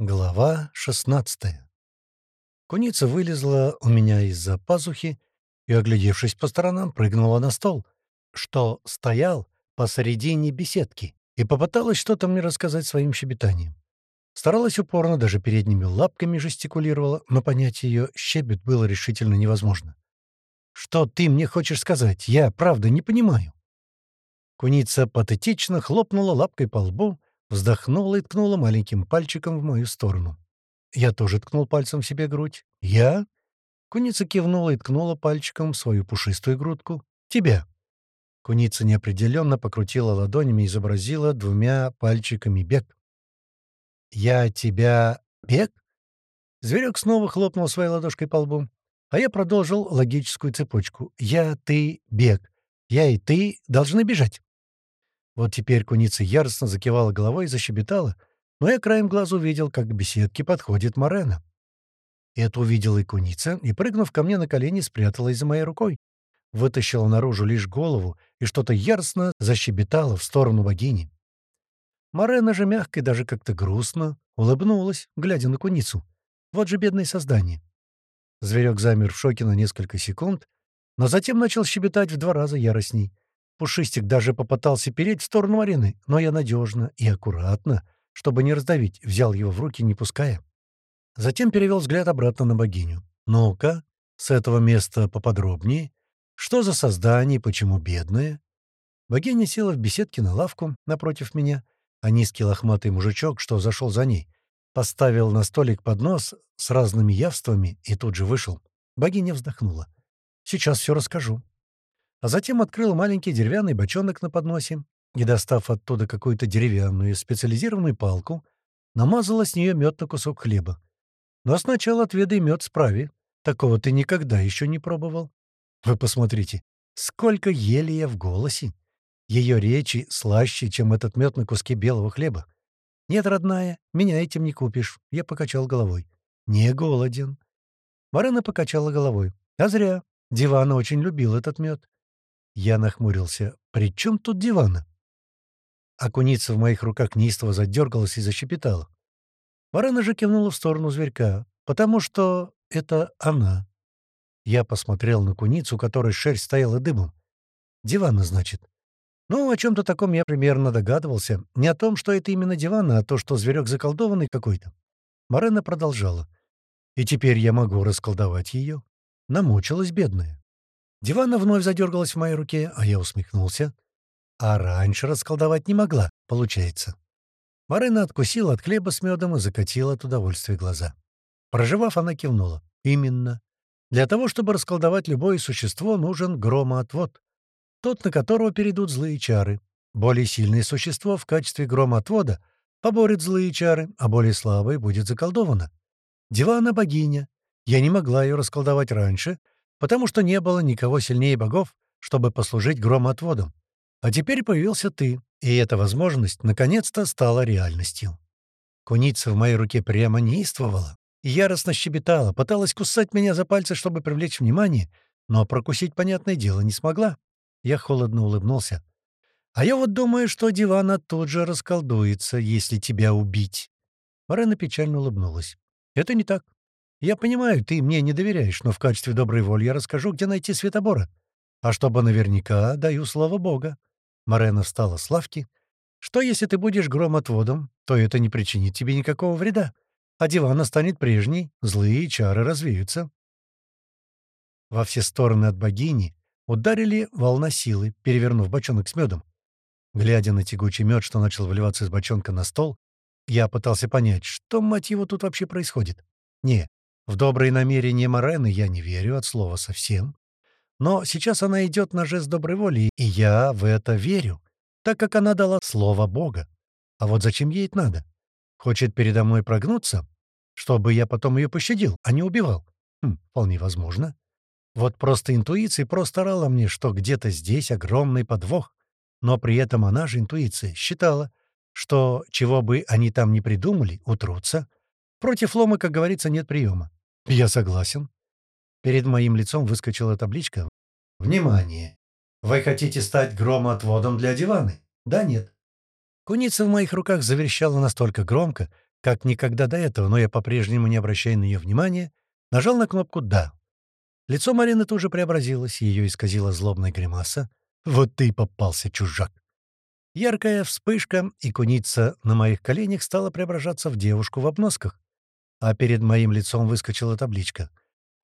Глава 16 Куница вылезла у меня из-за пазухи и, оглядевшись по сторонам, прыгнула на стол, что стоял посередине беседки, и попыталась что-то мне рассказать своим щебетанием. Старалась упорно, даже передними лапками жестикулировала, но понять ее щебет было решительно невозможно. «Что ты мне хочешь сказать? Я, правда, не понимаю». Куница патетично хлопнула лапкой по лбу, вздохнула и ткнула маленьким пальчиком в мою сторону. Я тоже ткнул пальцем в себе грудь. «Я?» Куница кивнула и ткнула пальчиком в свою пушистую грудку. «Тебя». Куница неопределенно покрутила ладонями и изобразила двумя пальчиками бег. «Я тебя... бег?» Зверек снова хлопнул своей ладошкой по лбу, а я продолжил логическую цепочку. «Я, ты, бег. Я и ты должны бежать». Вот теперь куница яростно закивала головой и защебетала, но я краем глаза увидел, как к беседке подходит Морена. Это увидела и куница, и, прыгнув ко мне на колени, спряталась за моей рукой. Вытащила наружу лишь голову и что-то яростно защебетала в сторону богини. Морена же мягко и даже как-то грустно улыбнулась, глядя на куницу. Вот же бедное создание. Зверек замер в шоке на несколько секунд, но затем начал щебетать в два раза яростней — Пушистик даже попытался переть в сторону арены, но я надежно и аккуратно, чтобы не раздавить, взял его в руки, не пуская. Затем перевел взгляд обратно на богиню. «Ну-ка, с этого места поподробнее. Что за создание, почему бедное?» Богиня села в беседке на лавку напротив меня, а низкий лохматый мужичок, что зашел за ней, поставил на столик поднос с разными явствами и тут же вышел. Богиня вздохнула. «Сейчас все расскажу а затем открыл маленький деревянный бочонок на подносе и, достав оттуда какую-то деревянную специализированную палку, намазала с нее мед на кусок хлеба. Но сначала отведай мед справе. Такого ты никогда еще не пробовал. Вы посмотрите, сколько ели я в голосе. Ее речи слаще, чем этот мед на куске белого хлеба. «Нет, родная, меня этим не купишь», — я покачал головой. «Не голоден». Марена покачала головой. «А зря. Дивана очень любил этот мед. Я нахмурился. «При чем тут дивана?» Акуница в моих руках неистово задергалась и защепетала. Варена же кивнула в сторону зверька, потому что это она. Я посмотрел на куницу, у которой шерсть стояла дымом. Дивана, значит. Ну, о чем-то таком я примерно догадывался. Не о том, что это именно диван, а то, что зверек заколдованный какой-то. Марена продолжала. И теперь я могу расколдовать ее. Намучилась бедная. Дивана вновь задергалась в моей руке, а я усмехнулся. А раньше расколдовать не могла, получается. Марина откусила от хлеба с медом и закатила от удовольствия глаза. Проживав, она кивнула. «Именно. Для того, чтобы расколдовать любое существо, нужен громоотвод. Тот, на которого перейдут злые чары. Более сильное существо в качестве громоотвода поборет злые чары, а более слабое будет заколдовано. Дивана — богиня. Я не могла ее расколдовать раньше, потому что не было никого сильнее богов, чтобы послужить громоотводом. А теперь появился ты, и эта возможность наконец-то стала реальностью. Куница в моей руке прямо неистовала яростно щебетала, пыталась кусать меня за пальцы, чтобы привлечь внимание, но прокусить, понятное дело, не смогла. Я холодно улыбнулся. «А я вот думаю, что дивана тут же расколдуется, если тебя убить». Марена печально улыбнулась. «Это не так. Я понимаю, ты мне не доверяешь, но в качестве доброй воли я расскажу, где найти Светобора. А чтобы наверняка, даю слово Бога». Морена встала с лавки. «Что, если ты будешь громотводом, то это не причинит тебе никакого вреда, а диван станет прежней, злые чары развеются». Во все стороны от богини ударили волна силы, перевернув бочонок с медом. Глядя на тягучий мед, что начал выливаться из бочонка на стол, я пытался понять, что, мать его, тут вообще происходит. Не, в добрые намерения Морены я не верю от слова совсем. Но сейчас она идет на жест доброй воли, и я в это верю, так как она дала слово Бога. А вот зачем ей это надо? Хочет передо мной прогнуться? Чтобы я потом ее пощадил, а не убивал? Хм, вполне возможно. Вот просто интуиция просто орала мне, что где-то здесь огромный подвох. Но при этом она же, интуиция, считала, что чего бы они там ни придумали, утрутся. Против лома, как говорится, нет приема. «Я согласен». Перед моим лицом выскочила табличка. «Внимание! Вы хотите стать громоотводом для диваны? Да, нет?» Куница в моих руках заверещала настолько громко, как никогда до этого, но я по-прежнему, не обращая на нее внимания, нажал на кнопку «Да». Лицо Марины тоже преобразилось, ее исказила злобная гримаса. «Вот ты и попался, чужак!» Яркая вспышка, и куница на моих коленях стала преображаться в девушку в обносках. А перед моим лицом выскочила табличка.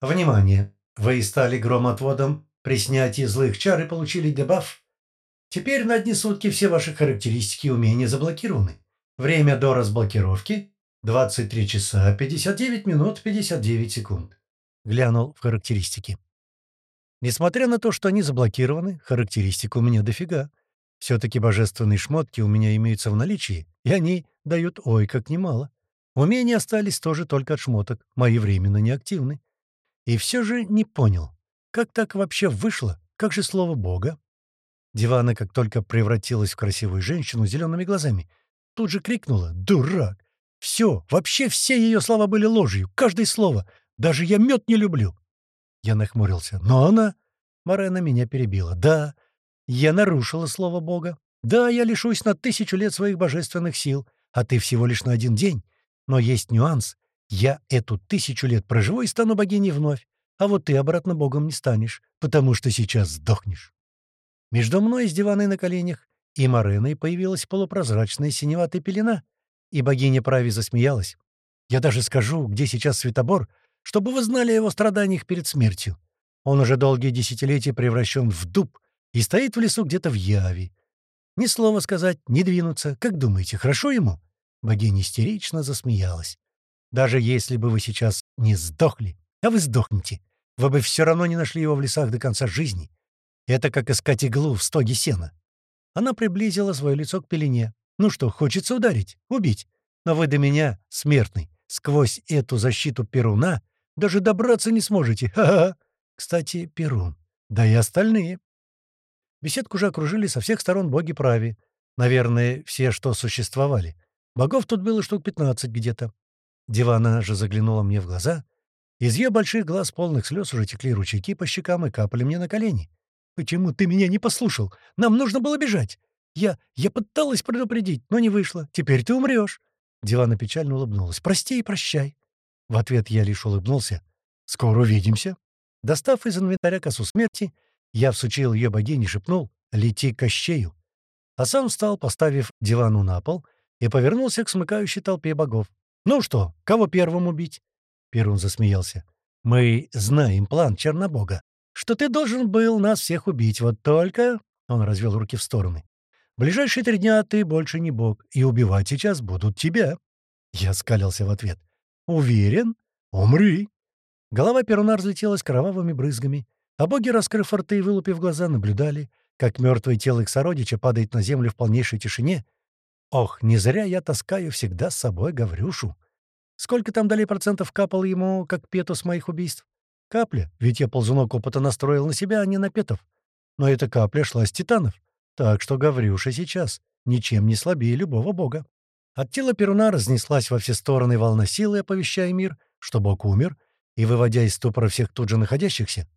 «Внимание! Вы стали громотводом при снятии злых чар и получили дебаф. Теперь на одни сутки все ваши характеристики и умения заблокированы. Время до разблокировки — 23 часа 59 минут 59 секунд». Глянул в характеристики. Несмотря на то, что они заблокированы, характеристик у меня дофига. Все-таки божественные шмотки у меня имеются в наличии, и они дают ой как немало. Умения остались тоже только от шмоток, мои временно неактивны. И все же не понял, как так вообще вышло, как же слово Бога? Дивана, как только превратилась в красивую женщину с зелеными глазами, тут же крикнула «Дурак!» Все, вообще все ее слова были ложью, каждое слово. Даже я мед не люблю. Я нахмурился. Но она... Морена меня перебила. Да, я нарушила слово Бога. Да, я лишусь на тысячу лет своих божественных сил, а ты всего лишь на один день. Но есть нюанс. Я эту тысячу лет проживу и стану богиней вновь, а вот ты обратно богом не станешь, потому что сейчас сдохнешь. Между мной с диваной на коленях и Мореной появилась полупрозрачная синеватая пелена, и богиня Прави засмеялась. Я даже скажу, где сейчас Светобор, чтобы вы знали о его страданиях перед смертью. Он уже долгие десятилетия превращен в дуб и стоит в лесу где-то в Яве. Ни слова сказать, ни двинуться. Как думаете, хорошо ему?» Богиня истерично засмеялась. Даже если бы вы сейчас не сдохли, а вы сдохнете, вы бы все равно не нашли его в лесах до конца жизни. Это как искать иглу в стоге сена. Она приблизила свое лицо к пелене. Ну что, хочется ударить, убить. Но вы до меня, смертный, сквозь эту защиту Перуна даже добраться не сможете. Ха-ха. Кстати, Перун. Да и остальные. Беседку уже окружили со всех сторон боги прави. Наверное, все, что существовали. Богов тут было штук 15 где-то. Дивана же заглянула мне в глаза. Из ее больших глаз, полных слез, уже текли ручейки по щекам и капали мне на колени. «Почему ты меня не послушал? Нам нужно было бежать. Я... я пыталась предупредить, но не вышло. Теперь ты умрешь». Дивана печально улыбнулась. «Прости и прощай». В ответ я лишь улыбнулся. «Скоро увидимся». Достав из инвентаря косу смерти, я всучил ее богине и шепнул «Лети к Кощею». А сам встал, поставив дивану на пол, и повернулся к смыкающей толпе богов. «Ну что, кого первым убить?» Перун засмеялся. «Мы знаем план Чернобога, что ты должен был нас всех убить, вот только...» Он развел руки в стороны. «Ближайшие три дня ты больше не бог, и убивать сейчас будут тебя». Я скалился в ответ. «Уверен? Умри!» Голова Перуна разлетелась кровавыми брызгами, а боги, раскрыв рты и вылупив глаза, наблюдали, как мертвое тело их сородича падает на землю в полнейшей тишине, Ох, не зря я таскаю всегда с собой Гаврюшу. Сколько там дали процентов капало ему, как Пету с моих убийств? Капля, ведь я ползунок опыта настроил на себя, а не на Петов. Но эта капля шла с титанов. Так что Гаврюша сейчас ничем не слабее любого бога. От тела Перуна разнеслась во все стороны волна силы, оповещая мир, что бог умер, и выводя из ступора всех тут же находящихся.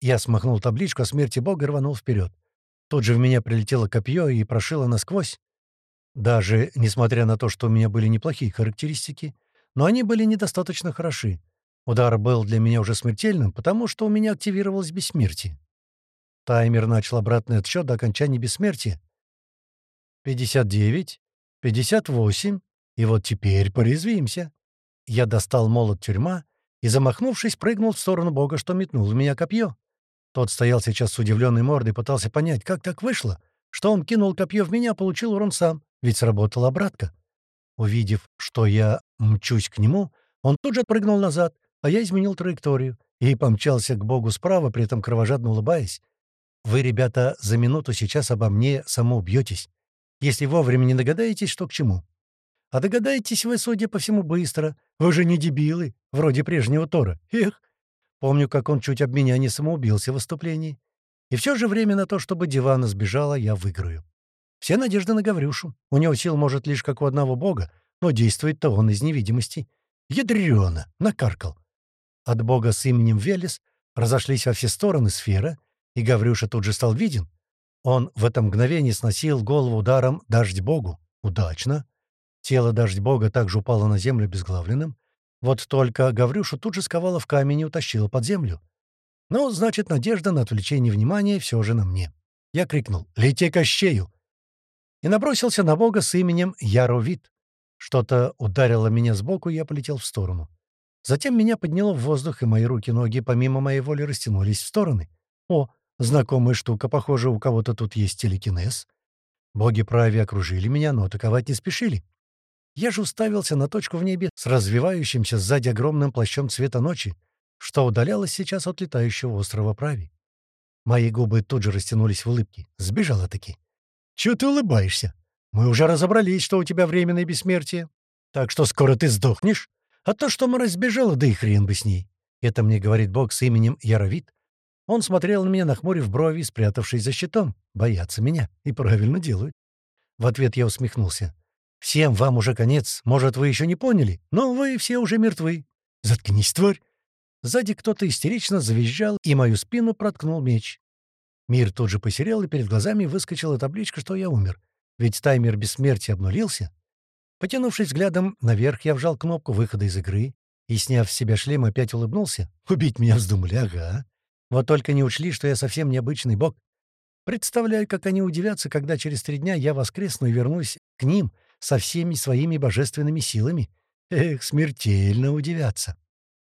Я смахнул табличку о смерти бога и рванул вперед. Тут же в меня прилетело копье и прошило насквозь. Даже несмотря на то, что у меня были неплохие характеристики, но они были недостаточно хороши. Удар был для меня уже смертельным, потому что у меня активировалось бессмертие. Таймер начал обратный отсчет до окончания бессмертия. 59, 58, и вот теперь порезвимся. Я достал молот тюрьма и, замахнувшись, прыгнул в сторону бога, что метнул в меня копье. Тот стоял сейчас с удивленной мордой и пытался понять, как так вышло, что он кинул копье в меня, получил урон сам. Ведь сработала обратка. Увидев, что я мчусь к нему, он тут же отпрыгнул назад, а я изменил траекторию и помчался к богу справа, при этом кровожадно улыбаясь. Вы, ребята, за минуту сейчас обо мне самоубьетесь, если вовремя не догадаетесь, что к чему. А догадаетесь вы, судя по всему, быстро. Вы же не дебилы, вроде прежнего Тора. Эх! Помню, как он чуть об меня не самоубился в выступлении. И все же время на то, чтобы дивана сбежала, я выиграю. Все надежды на Гаврюшу. У него сил может лишь как у одного бога, но действует-то он из невидимости. Ядрёно! Накаркал. От бога с именем Велес разошлись во все стороны сфера, и Гаврюша тут же стал виден. Он в это мгновение сносил голову ударом дождь богу. Удачно. Тело дождь бога также упало на землю безглавленным. Вот только Гаврюшу тут же сковала в камень и утащила под землю. Ну, значит, надежда на отвлечение внимания все же на мне. Я крикнул «Лети Кощею!» и набросился на бога с именем Яровит. Что-то ударило меня сбоку, и я полетел в сторону. Затем меня подняло в воздух, и мои руки-ноги помимо моей воли растянулись в стороны. О, знакомая штука, похоже, у кого-то тут есть телекинез. Боги прави окружили меня, но атаковать не спешили. Я же уставился на точку в небе с развивающимся сзади огромным плащом цвета ночи, что удалялось сейчас от летающего острова Прави. Мои губы тут же растянулись в улыбке. Сбежала-таки. «Чего ты улыбаешься? Мы уже разобрались, что у тебя временное бессмертие. Так что скоро ты сдохнешь. А то, что мы разбежала, да и хрен бы с ней». Это мне говорит бог с именем Яровит. Он смотрел на меня, нахмурив брови, спрятавшись за щитом. Боятся меня. И правильно делают. В ответ я усмехнулся. «Всем вам уже конец. Может, вы еще не поняли, но вы все уже мертвы. Заткнись, тварь!» Сзади кто-то истерично завизжал, и мою спину проткнул меч. Мир тут же посерел, и перед глазами выскочила табличка, что я умер. Ведь таймер бессмертия обнулился. Потянувшись взглядом наверх, я вжал кнопку выхода из игры и, сняв с себя шлем, опять улыбнулся. Убить меня вздумали, ага. Вот только не учли, что я совсем необычный бог. Представляю, как они удивятся, когда через три дня я воскресну и вернусь к ним со всеми своими божественными силами. Эх, смертельно удивятся.